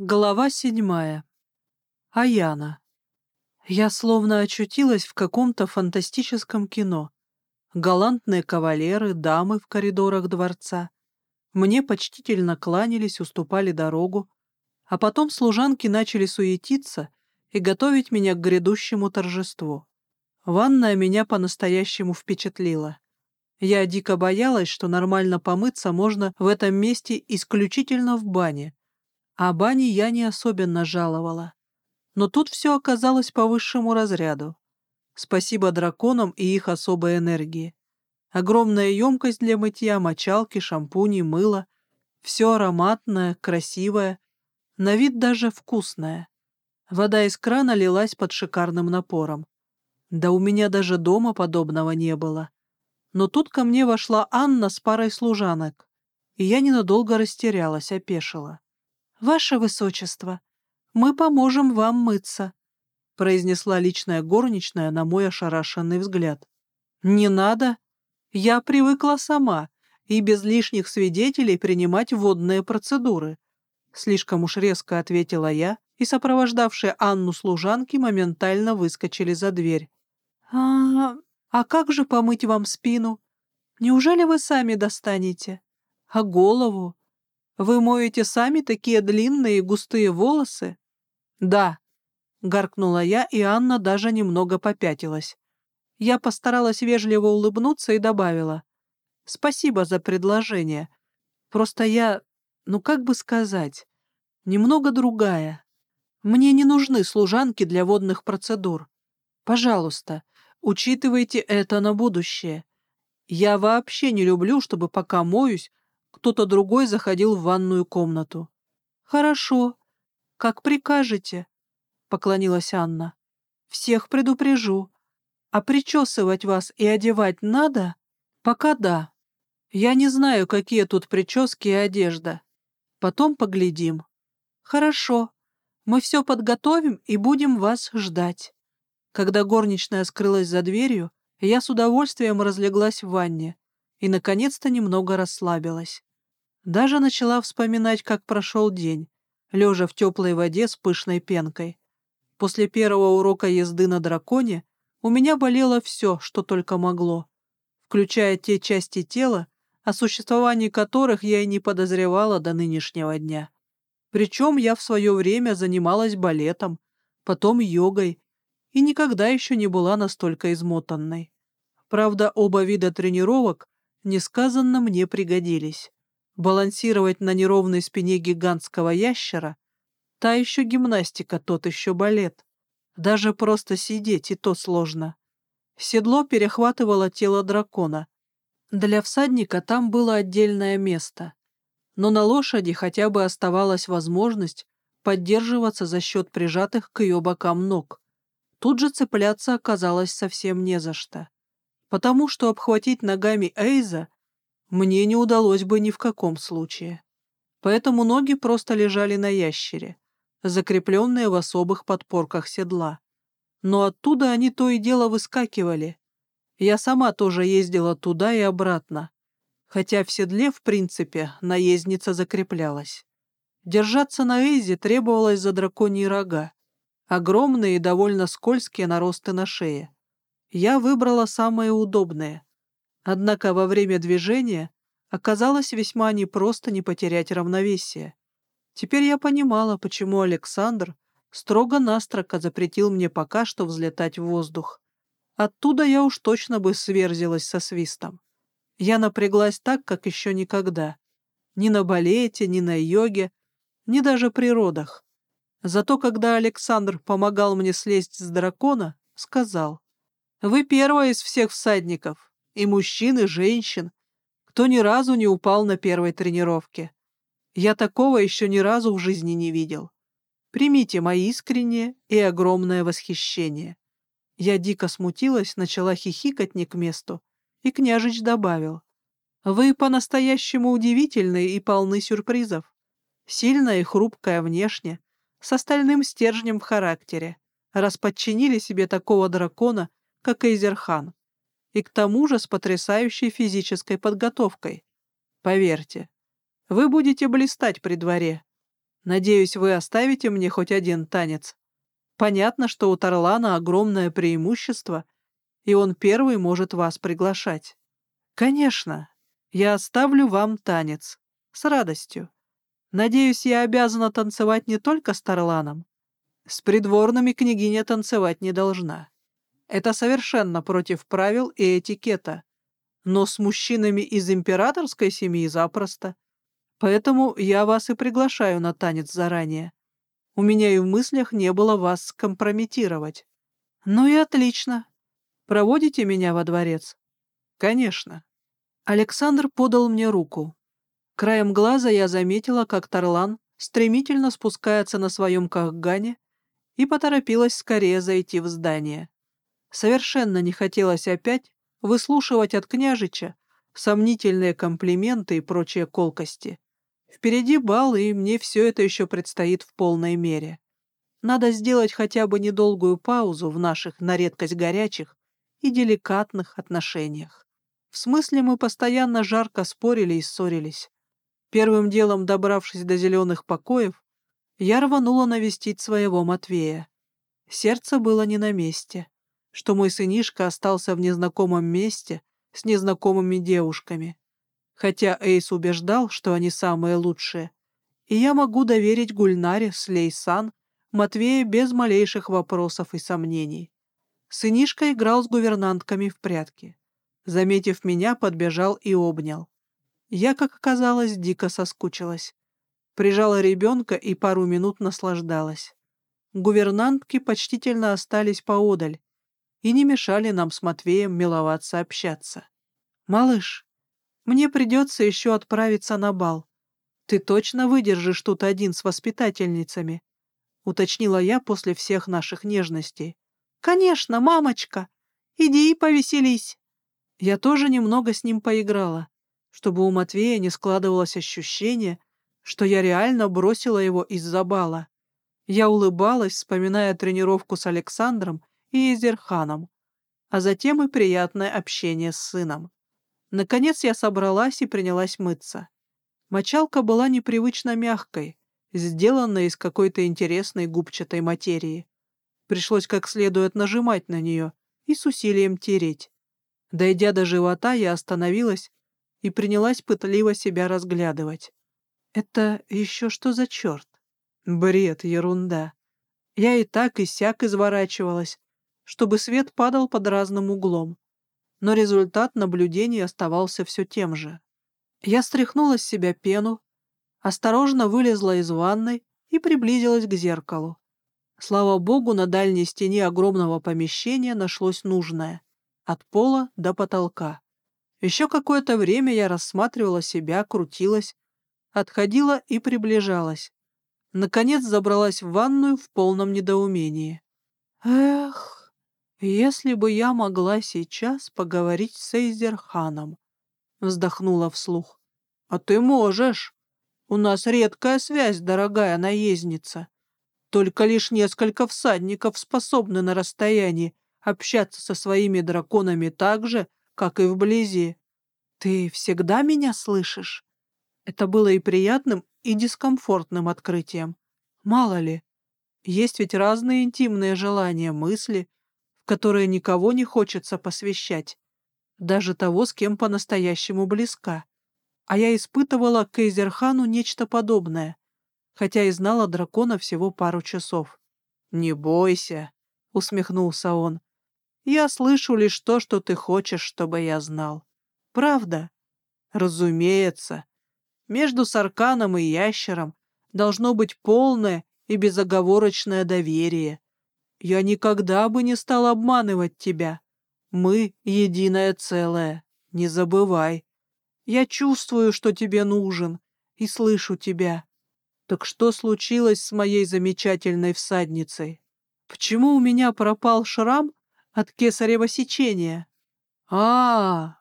Глава седьмая. Аяна. Я словно очутилась в каком-то фантастическом кино. Галантные кавалеры, дамы в коридорах дворца. Мне почтительно кланялись, уступали дорогу. А потом служанки начали суетиться и готовить меня к грядущему торжеству. Ванная меня по-настоящему впечатлила. Я дико боялась, что нормально помыться можно в этом месте исключительно в бане, а бани я не особенно жаловала. Но тут все оказалось по высшему разряду. Спасибо драконам и их особой энергии. Огромная емкость для мытья, мочалки, шампуни, мыло. Все ароматное, красивое, на вид даже вкусное. Вода из крана лилась под шикарным напором. Да у меня даже дома подобного не было. Но тут ко мне вошла Анна с парой служанок, и я ненадолго растерялась, опешила. «Ваше Высочество, мы поможем вам мыться», — произнесла личная горничная на мой ошарашенный взгляд. «Не надо. Я привыкла сама и без лишних свидетелей принимать водные процедуры», — слишком уж резко ответила я, и сопровождавшие Анну служанки моментально выскочили за дверь. «А, а как же помыть вам спину? Неужели вы сами достанете? А голову? Вы моете сами такие длинные и густые волосы? Да, гаркнула я, и Анна даже немного попятилась. Я постаралась вежливо улыбнуться и добавила. Спасибо за предложение. Просто я, ну как бы сказать, немного другая. Мне не нужны служанки для водных процедур. Пожалуйста, учитывайте это на будущее. Я вообще не люблю, чтобы пока моюсь, кто-то другой заходил в ванную комнату. «Хорошо. Как прикажете», — поклонилась Анна. «Всех предупрежу. А причесывать вас и одевать надо? Пока да. Я не знаю, какие тут прически и одежда. Потом поглядим. Хорошо. Мы все подготовим и будем вас ждать». Когда горничная скрылась за дверью, я с удовольствием разлеглась в ванне и, наконец-то, немного расслабилась. Даже начала вспоминать, как прошел день, лежа в теплой воде с пышной пенкой. После первого урока езды на драконе у меня болело все, что только могло, включая те части тела, о существовании которых я и не подозревала до нынешнего дня. Причем я в свое время занималась балетом, потом йогой, и никогда еще не была настолько измотанной. Правда, оба вида тренировок несказанно мне пригодились. Балансировать на неровной спине гигантского ящера — та еще гимнастика, тот еще балет. Даже просто сидеть и то сложно. Седло перехватывало тело дракона. Для всадника там было отдельное место. Но на лошади хотя бы оставалась возможность поддерживаться за счет прижатых к ее бокам ног. Тут же цепляться оказалось совсем не за что. Потому что обхватить ногами Эйза мне не удалось бы ни в каком случае. Поэтому ноги просто лежали на ящере, закрепленные в особых подпорках седла. Но оттуда они то и дело выскакивали. Я сама тоже ездила туда и обратно, хотя в седле, в принципе, наездница закреплялась. Держаться на Эйзе требовалось за драконьи рога, огромные и довольно скользкие наросты на шее. Я выбрала самые удобные — Однако во время движения оказалось весьма непросто не потерять равновесие. Теперь я понимала, почему Александр строго-настрого запретил мне пока что взлетать в воздух. Оттуда я уж точно бы сверзилась со свистом. Я напряглась так, как еще никогда. Ни на балете, ни на йоге, ни даже при родах. Зато когда Александр помогал мне слезть с дракона, сказал, «Вы первая из всех всадников, и мужчин, и женщин, кто ни разу не упал на первой тренировке. Я такого еще ни разу в жизни не видел. Примите мои искреннее и огромное восхищение. Я дико смутилась, начала хихикать не к месту, и княжич добавил. Вы по-настоящему удивительны и полны сюрпризов. Сильная и хрупкая внешне, с остальным стержнем в характере, раз подчинили себе такого дракона, как Эйзерхан и к тому же с потрясающей физической подготовкой. Поверьте, вы будете блистать при дворе. Надеюсь, вы оставите мне хоть один танец. Понятно, что у Тарлана огромное преимущество, и он первый может вас приглашать. Конечно, я оставлю вам танец. С радостью. Надеюсь, я обязана танцевать не только с Тарланом. С придворными княгиня танцевать не должна. Это совершенно против правил и этикета. Но с мужчинами из императорской семьи запросто. Поэтому я вас и приглашаю на танец заранее. У меня и в мыслях не было вас скомпрометировать. Ну и отлично. Проводите меня во дворец? Конечно. Александр подал мне руку. Краем глаза я заметила, как Тарлан стремительно спускается на своем кахгане и поторопилась скорее зайти в здание. Совершенно не хотелось опять выслушивать от княжича сомнительные комплименты и прочие колкости. Впереди бал, и мне все это еще предстоит в полной мере. Надо сделать хотя бы недолгую паузу в наших на редкость горячих и деликатных отношениях. В смысле мы постоянно жарко спорили и ссорились. Первым делом, добравшись до зеленых покоев, я рванула навестить своего Матвея. Сердце было не на месте, что мой сынишка остался в незнакомом месте с незнакомыми девушками хотя Эйс убеждал, что они самые лучшие, и я могу доверить Гульнаре с Лейсан Матвея без малейших вопросов и сомнений. Сынишка играл с гувернантками в прятки. Заметив меня, подбежал и обнял. Я, как оказалось, дико соскучилась. Прижала ребенка и пару минут наслаждалась. Гувернантки почтительно остались поодаль и не мешали нам с Матвеем миловаться общаться. «Малыш, мне придется еще отправиться на бал. Ты точно выдержишь тут один с воспитательницами?» — уточнила я после всех наших нежностей. «Конечно, мамочка! Иди и повеселись!» Я тоже немного с ним поиграла, чтобы у Матвея не складывалось ощущение, что я реально бросила его из-за бала. Я улыбалась, вспоминая тренировку с Александром и Изерханом, а затем и приятное общение с сыном. Наконец я собралась и принялась мыться. Мочалка была непривычно мягкой, сделанной из какой-то интересной губчатой материи. Пришлось как следует нажимать на нее и с усилием тереть. Дойдя до живота, я остановилась и принялась пытливо себя разглядывать. Это еще что за черт? Бред, ерунда. Я и так и сяк изворачивалась, чтобы свет падал под разным углом но результат наблюдений оставался все тем же. Я стряхнула с себя пену, осторожно вылезла из ванной и приблизилась к зеркалу. Слава богу, на дальней стене огромного помещения нашлось нужное — от пола до потолка. Еще какое-то время я рассматривала себя, крутилась, отходила и приближалась. Наконец забралась в ванную в полном недоумении. Эх, «Если бы я могла сейчас поговорить с Эйзерханом», — вздохнула вслух. «А ты можешь. У нас редкая связь, дорогая наездница. Только лишь несколько всадников способны на расстоянии общаться со своими драконами так же, как и вблизи. Ты всегда меня слышишь?» Это было и приятным, и дискомфортным открытием. Мало ли, есть ведь разные интимные желания, мысли — которое никого не хочется посвящать, даже того, с кем по-настоящему близка. А я испытывала к Эйзерхану нечто подобное, хотя и знала дракона всего пару часов. «Не бойся», — усмехнулся он. «Я слышу лишь то, что ты хочешь, чтобы я знал. Правда?» «Разумеется. Между Сарканом и Ящером должно быть полное и безоговорочное доверие. Я никогда бы не стал обманывать тебя. Мы — единое целое, не забывай. Я чувствую, что тебе нужен, и слышу тебя. Так что случилось с моей замечательной всадницей? Почему у меня пропал шрам от кесарева сечения? А, -а, -а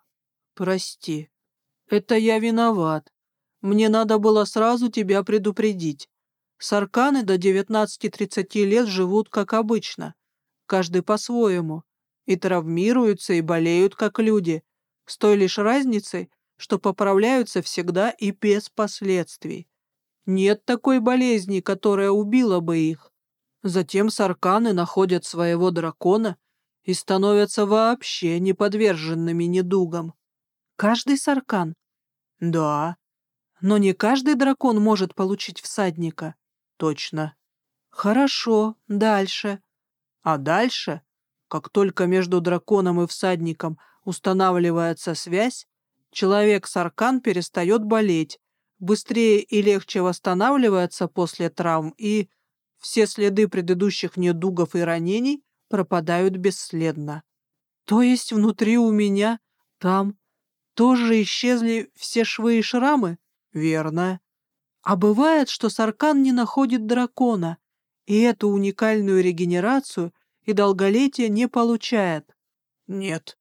прости, это я виноват. Мне надо было сразу тебя предупредить. Сарканы до 19-30 лет живут как обычно, каждый по-своему, и травмируются и болеют как люди, с той лишь разницей, что поправляются всегда и без последствий. Нет такой болезни, которая убила бы их. Затем сарканы находят своего дракона и становятся вообще неподверженными недугам. Каждый саркан? Да. Но не каждый дракон может получить всадника. Точно. Хорошо, дальше. А дальше, как только между драконом и всадником устанавливается связь, человек-саркан перестает болеть, быстрее и легче восстанавливается после травм, и все следы предыдущих недугов и ранений пропадают бесследно. То есть внутри у меня, там, тоже исчезли все швы и шрамы? Верно. А бывает, что Саркан не находит дракона, и эту уникальную регенерацию и долголетие не получает. Нет.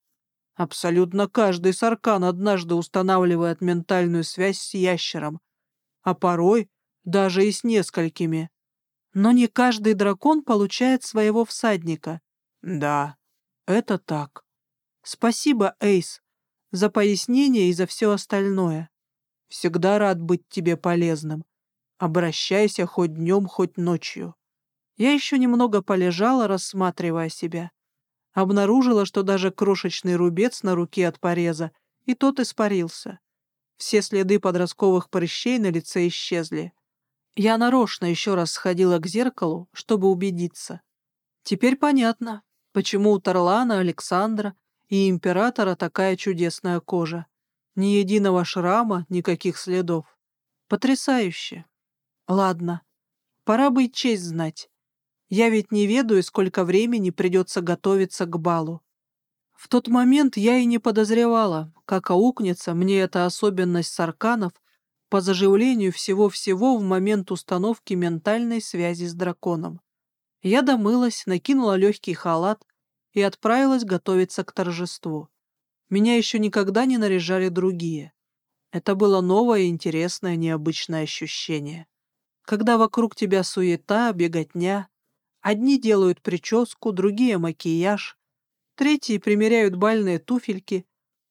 Абсолютно каждый Саркан однажды устанавливает ментальную связь с ящером, а порой даже и с несколькими. Но не каждый дракон получает своего всадника. Да, это так. Спасибо, Эйс, за пояснение и за все остальное. Всегда рад быть тебе полезным. Обращайся хоть днем, хоть ночью. Я еще немного полежала, рассматривая себя. Обнаружила, что даже крошечный рубец на руке от пореза, и тот испарился. Все следы подростковых прыщей на лице исчезли. Я нарочно еще раз сходила к зеркалу, чтобы убедиться. Теперь понятно, почему у Тарлана, Александра и Императора такая чудесная кожа. Ни единого шрама, никаких следов. Потрясающе. Ладно, пора бы и честь знать. Я ведь не ведаю, сколько времени придется готовиться к балу. В тот момент я и не подозревала, как аукнется мне эта особенность сарканов по заживлению всего-всего в момент установки ментальной связи с драконом. Я домылась, накинула легкий халат и отправилась готовиться к торжеству. Меня еще никогда не наряжали другие. Это было новое, интересное, необычное ощущение. Когда вокруг тебя суета, беготня, Одни делают прическу, другие — макияж, третьи примеряют бальные туфельки,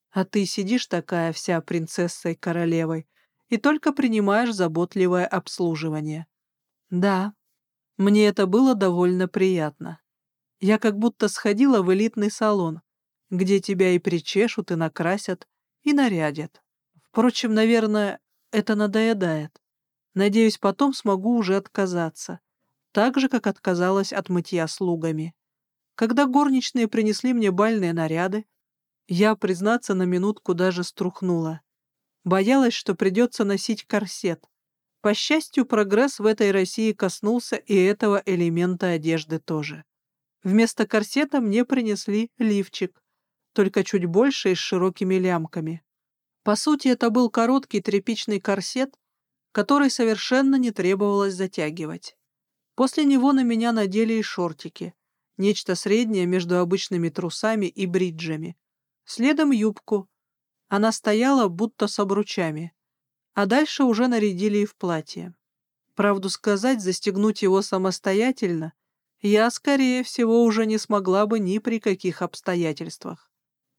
а ты сидишь такая вся принцессой королевой и только принимаешь заботливое обслуживание. Да, мне это было довольно приятно. Я как будто сходила в элитный салон, где тебя и причешут, и накрасят, и нарядят. Впрочем, наверное, это надоедает. Надеюсь, потом смогу уже отказаться так же, как отказалась от мытья слугами. Когда горничные принесли мне бальные наряды, я, признаться, на минутку даже струхнула. Боялась, что придется носить корсет. По счастью, прогресс в этой России коснулся и этого элемента одежды тоже. Вместо корсета мне принесли лифчик, только чуть больше и с широкими лямками. По сути, это был короткий тряпичный корсет, который совершенно не требовалось затягивать. После него на меня надели и шортики, нечто среднее между обычными трусами и бриджами. Следом юбку. Она стояла будто с обручами. А дальше уже нарядили и в платье. Правду сказать, застегнуть его самостоятельно я, скорее всего, уже не смогла бы ни при каких обстоятельствах.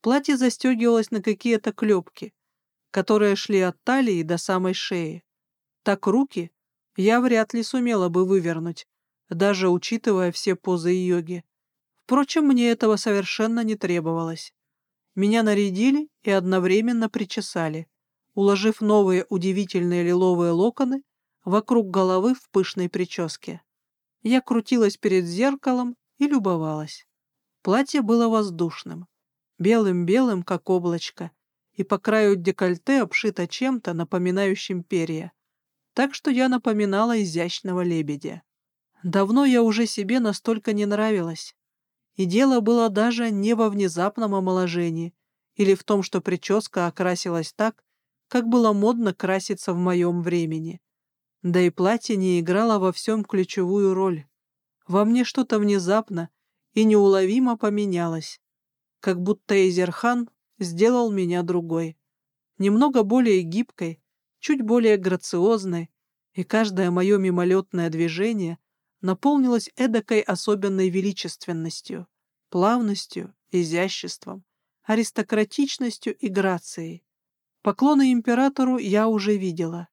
Платье застегивалось на какие-то клепки, которые шли от талии до самой шеи. Так руки я вряд ли сумела бы вывернуть, даже учитывая все позы йоги. Впрочем, мне этого совершенно не требовалось. Меня нарядили и одновременно причесали, уложив новые удивительные лиловые локоны вокруг головы в пышной прическе. Я крутилась перед зеркалом и любовалась. Платье было воздушным, белым-белым, как облачко, и по краю декольте обшито чем-то, напоминающим перья так что я напоминала изящного лебедя. Давно я уже себе настолько не нравилась. И дело было даже не во внезапном омоложении или в том, что прическа окрасилась так, как было модно краситься в моем времени. Да и платье не играло во всем ключевую роль. Во мне что-то внезапно и неуловимо поменялось, как будто Эйзерхан сделал меня другой, немного более гибкой, чуть более грациозной, и каждое мое мимолетное движение наполнилось эдакой особенной величественностью, плавностью, изяществом, аристократичностью и грацией. Поклоны императору я уже видела.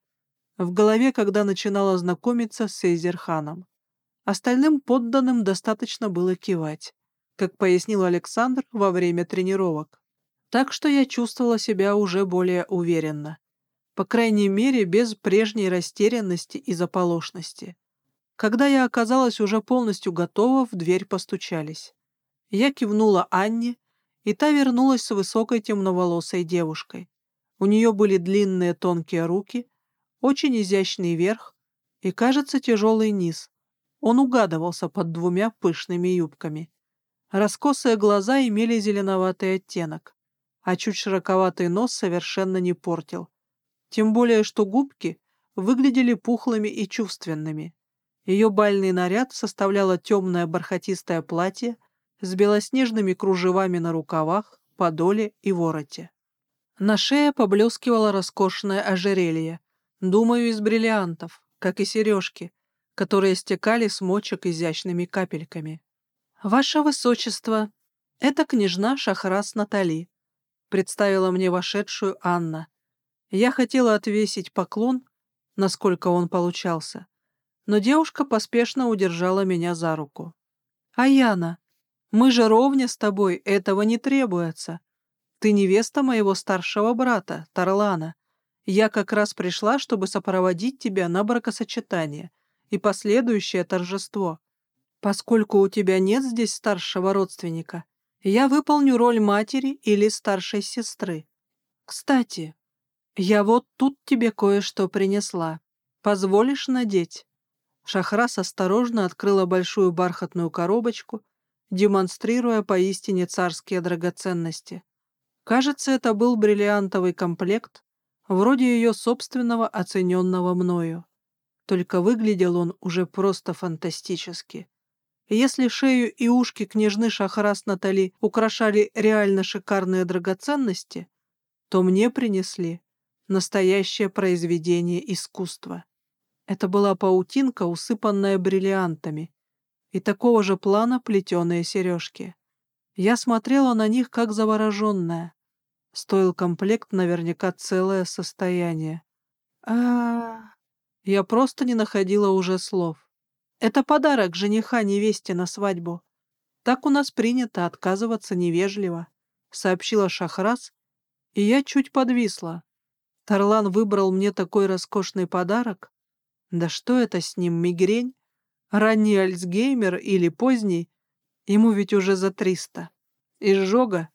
в голове, когда начинала знакомиться с Эйзерханом. Остальным подданным достаточно было кивать, как пояснил Александр во время тренировок. Так что я чувствовала себя уже более уверенно. По крайней мере, без прежней растерянности и заполошности. Когда я оказалась уже полностью готова, в дверь постучались. Я кивнула Анне, и та вернулась с высокой темноволосой девушкой. У нее были длинные тонкие руки, очень изящный верх и, кажется, тяжелый низ. Он угадывался под двумя пышными юбками. Раскосые глаза имели зеленоватый оттенок, а чуть широковатый нос совершенно не портил. Тем более, что губки выглядели пухлыми и чувственными. Ее бальный наряд составляло темное бархатистое платье с белоснежными кружевами на рукавах, подоле и вороте. На шее поблескивало роскошное ожерелье, думаю, из бриллиантов, как и сережки, которые стекали с мочек изящными капельками. «Ваше Высочество, это княжна Шахрас Натали», представила мне вошедшую Анна. Я хотела отвесить поклон, насколько он получался, но девушка поспешно удержала меня за руку. «Аяна, мы же ровня с тобой, этого не требуется. Ты невеста моего старшего брата, Тарлана. Я как раз пришла, чтобы сопроводить тебя на бракосочетание и последующее торжество. Поскольку у тебя нет здесь старшего родственника, я выполню роль матери или старшей сестры. Кстати, я вот тут тебе кое-что принесла. Позволишь надеть?» Шахрас осторожно открыла большую бархатную коробочку демонстрируя поистине царские драгоценности. Кажется, это был бриллиантовый комплект, вроде ее собственного, оцененного мною. Только выглядел он уже просто фантастически. Если шею и ушки княжны Шахрас Натали украшали реально шикарные драгоценности, то мне принесли настоящее произведение искусства. Это была паутинка, усыпанная бриллиантами, и такого же плана плетеные сережки. Я смотрела на них как завороженная. Стоил комплект наверняка целое состояние. а, Я просто не находила уже слов. Это подарок жениха невесте на свадьбу. Так у нас принято отказываться невежливо, сообщила Шахрас, и я чуть подвисла. Тарлан выбрал мне такой роскошный подарок. Да что это с ним, мигрень? Ранний Альцгеймер или поздний, ему ведь уже за триста. Изжога,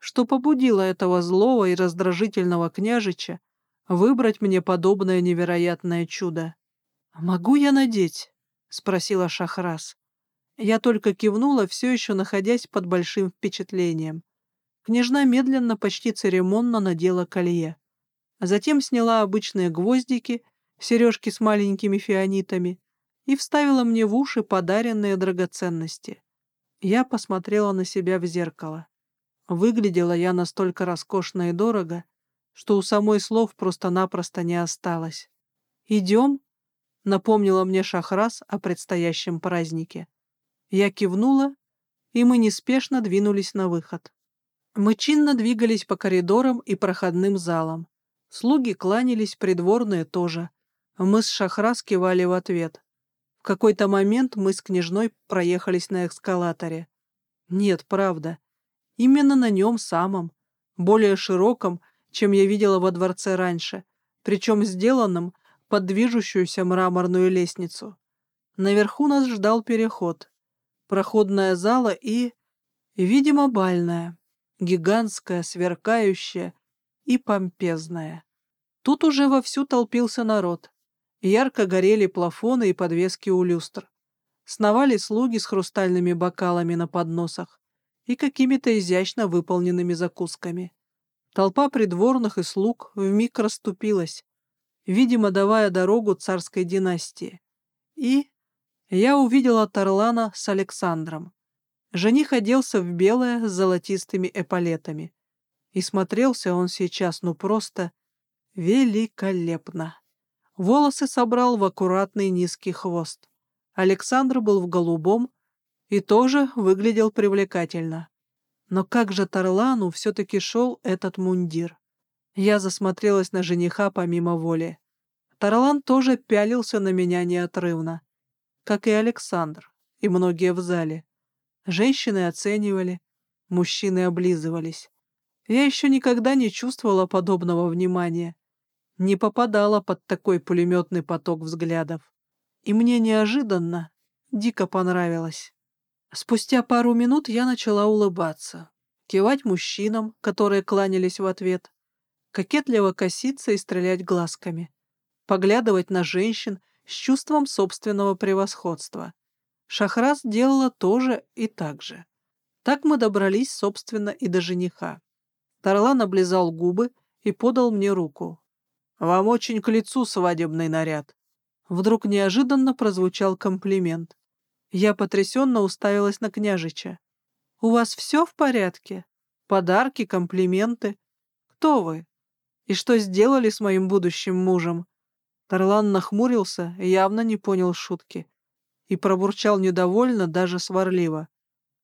что побудило этого злого и раздражительного княжича выбрать мне подобное невероятное чудо. «Могу я надеть?» — спросила Шахрас. Я только кивнула, все еще находясь под большим впечатлением. Княжна медленно, почти церемонно надела колье. Затем сняла обычные гвоздики, сережки с маленькими фианитами, и вставила мне в уши подаренные драгоценности. Я посмотрела на себя в зеркало. Выглядела я настолько роскошно и дорого, что у самой слов просто-напросто не осталось. «Идем?» — напомнила мне Шахрас о предстоящем празднике. Я кивнула, и мы неспешно двинулись на выход. Мы чинно двигались по коридорам и проходным залам. Слуги кланялись, придворные тоже. Мы с Шахрас кивали в ответ. В какой-то момент мы с княжной проехались на эскалаторе. Нет, правда. Именно на нем самом, более широком, чем я видела во дворце раньше, причем сделанном под движущуюся мраморную лестницу. Наверху нас ждал переход. Проходная зала и, видимо, бальная, гигантская, сверкающая и помпезная. Тут уже вовсю толпился народ. Ярко горели плафоны и подвески у люстр. Сновали слуги с хрустальными бокалами на подносах и какими-то изящно выполненными закусками. Толпа придворных и слуг вмиг расступилась, видимо, давая дорогу царской династии. И я увидела Тарлана с Александром. Жених оделся в белое с золотистыми эполетами. И смотрелся он сейчас ну просто великолепно. Волосы собрал в аккуратный низкий хвост. Александр был в голубом и тоже выглядел привлекательно. Но как же Тарлану все-таки шел этот мундир? Я засмотрелась на жениха помимо воли. Тарлан тоже пялился на меня неотрывно, как и Александр, и многие в зале. Женщины оценивали, мужчины облизывались. Я еще никогда не чувствовала подобного внимания, не попадала под такой пулеметный поток взглядов. И мне неожиданно дико понравилось. Спустя пару минут я начала улыбаться, кивать мужчинам, которые кланялись в ответ, кокетливо коситься и стрелять глазками, поглядывать на женщин с чувством собственного превосходства. Шахрас делала тоже и так же. Так мы добрались, собственно, и до жениха. Тарлан облизал губы и подал мне руку. «Вам очень к лицу свадебный наряд». Вдруг неожиданно прозвучал комплимент. Я потрясенно уставилась на княжича. «У вас все в порядке? Подарки, комплименты? Кто вы? И что сделали с моим будущим мужем?» Тарлан нахмурился и явно не понял шутки. И пробурчал недовольно, даже сварливо.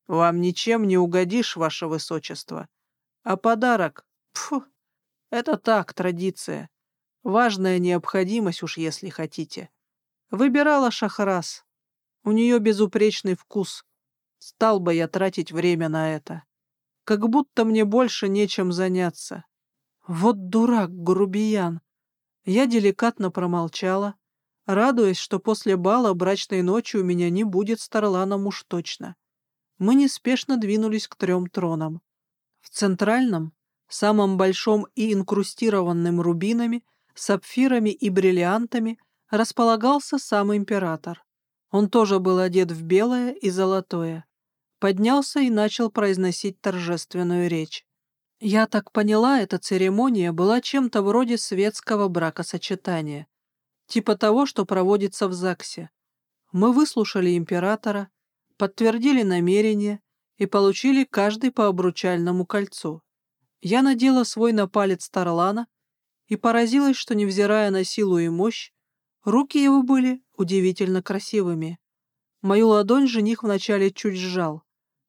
«Вам ничем не угодишь, ваше высочество. А подарок? Пфу, это так, традиция. Важная необходимость уж, если хотите. Выбирала Шахрас. У нее безупречный вкус. Стал бы я тратить время на это. Как будто мне больше нечем заняться. Вот дурак, грубиян. Я деликатно промолчала, радуясь, что после бала брачной ночи у меня не будет с Тарланом уж точно. Мы неспешно двинулись к трем тронам. В центральном, самом большом и инкрустированным рубинами, сапфирами и бриллиантами располагался сам император. Он тоже был одет в белое и золотое. Поднялся и начал произносить торжественную речь. Я так поняла, эта церемония была чем-то вроде светского бракосочетания, типа того, что проводится в ЗАГСе. Мы выслушали императора, подтвердили намерение и получили каждый по обручальному кольцу. Я надела свой на палец Тарлана и поразилась, что, невзирая на силу и мощь, руки его были удивительно красивыми. Мою ладонь жених вначале чуть сжал,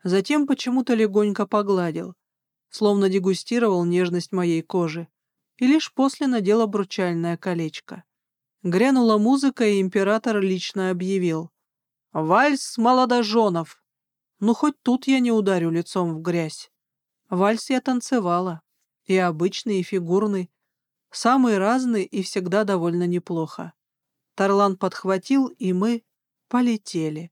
затем почему-то легонько погладил, словно дегустировал нежность моей кожи, и лишь после надел обручальное колечко. Грянула музыка, и император лично объявил. «Вальс молодоженов!» Ну, хоть тут я не ударю лицом в грязь. Вальс я танцевала. И обычный, и фигурный. Самые разные и всегда довольно неплохо. Тарлан подхватил, и мы полетели.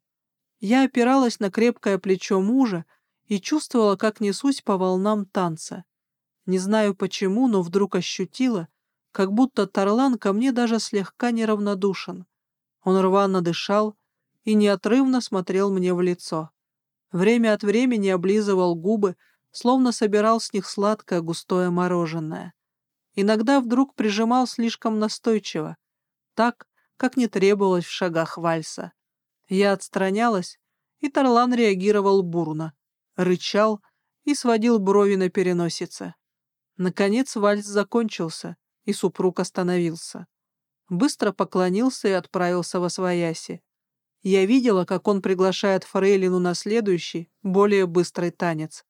Я опиралась на крепкое плечо мужа и чувствовала, как несусь по волнам танца. Не знаю почему, но вдруг ощутила, как будто Тарлан ко мне даже слегка неравнодушен. Он рвано дышал и неотрывно смотрел мне в лицо. Время от времени облизывал губы, словно собирал с них сладкое густое мороженое. Иногда вдруг прижимал слишком настойчиво, так, как не требовалось в шагах вальса. Я отстранялась, и Тарлан реагировал бурно, рычал и сводил брови на переносице. Наконец вальс закончился, и супруг остановился. Быстро поклонился и отправился во свояси. Я видела, как он приглашает Фрейлину на следующий, более быстрый танец.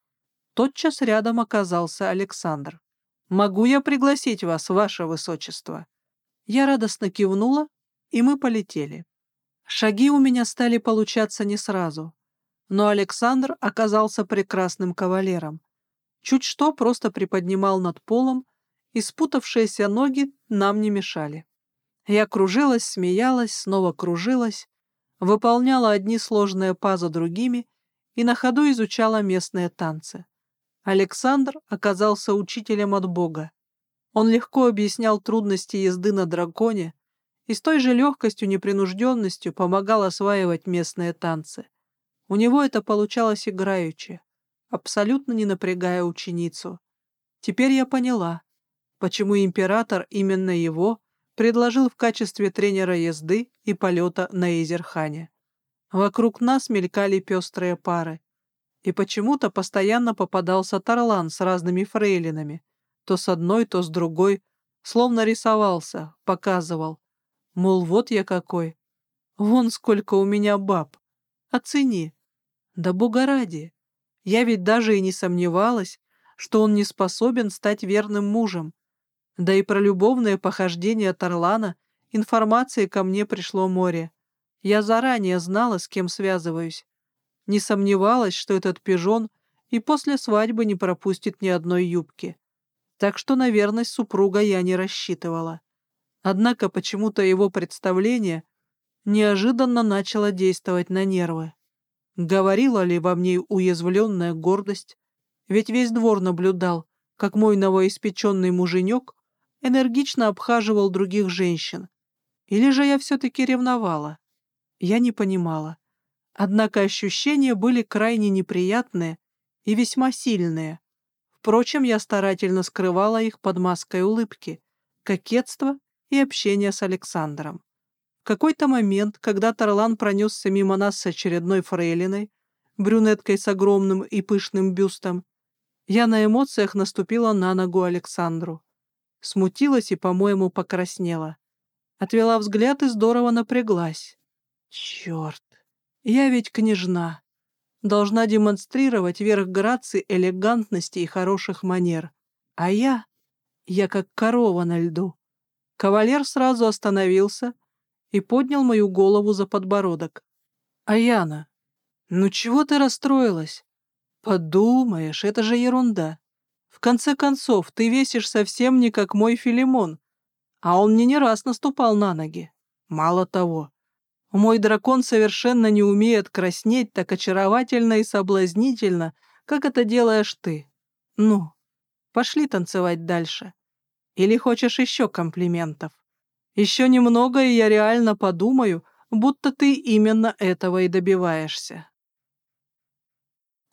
Тотчас рядом оказался Александр. «Могу я пригласить вас, ваше высочество?» Я радостно кивнула, и мы полетели. Шаги у меня стали получаться не сразу, но Александр оказался прекрасным кавалером. Чуть что просто приподнимал над полом, и спутавшиеся ноги нам не мешали. Я кружилась, смеялась, снова кружилась, выполняла одни сложные па за другими и на ходу изучала местные танцы. Александр оказался учителем от Бога. Он легко объяснял трудности езды на драконе и с той же легкостью, непринужденностью помогал осваивать местные танцы. У него это получалось играючи, абсолютно не напрягая ученицу. Теперь я поняла, почему император именно его предложил в качестве тренера езды и полета на Эзерхане. Вокруг нас мелькали пестрые пары. И почему-то постоянно попадался Тарлан с разными фрейлинами, то с одной, то с другой, словно рисовался, показывал. Мол, вот я какой. Вон сколько у меня баб. Оцени. Да бога ради. Я ведь даже и не сомневалась, что он не способен стать верным мужем, да и про любовное похождение Тарлана Информации ко мне пришло море. Я заранее знала, с кем связываюсь. Не сомневалась, что этот пижон и после свадьбы не пропустит ни одной юбки. Так что на верность супруга я не рассчитывала. Однако почему-то его представление неожиданно начало действовать на нервы. Говорила ли во мне уязвленная гордость? Ведь весь двор наблюдал, как мой новоиспеченный муженек энергично обхаживал других женщин. Или же я все-таки ревновала? Я не понимала. Однако ощущения были крайне неприятные и весьма сильные. Впрочем, я старательно скрывала их под маской улыбки, кокетства и общения с Александром. Какой-то момент, когда Тарлан пронесся мимо нас с очередной фрейлиной, брюнеткой с огромным и пышным бюстом, я на эмоциях наступила на ногу Александру. Смутилась и, по-моему, покраснела. Отвела взгляд и здорово напряглась. Черт, я ведь княжна. Должна демонстрировать верх грации, элегантности и хороших манер. А я... Я как корова на льду. Кавалер сразу остановился и поднял мою голову за подбородок. «Аяна, ну чего ты расстроилась? Подумаешь, это же ерунда. В конце концов, ты весишь совсем не как мой Филимон, а он мне не раз наступал на ноги. Мало того, мой дракон совершенно не умеет краснеть так очаровательно и соблазнительно, как это делаешь ты. Ну, пошли танцевать дальше. Или хочешь еще комплиментов? Еще немного, и я реально подумаю, будто ты именно этого и добиваешься.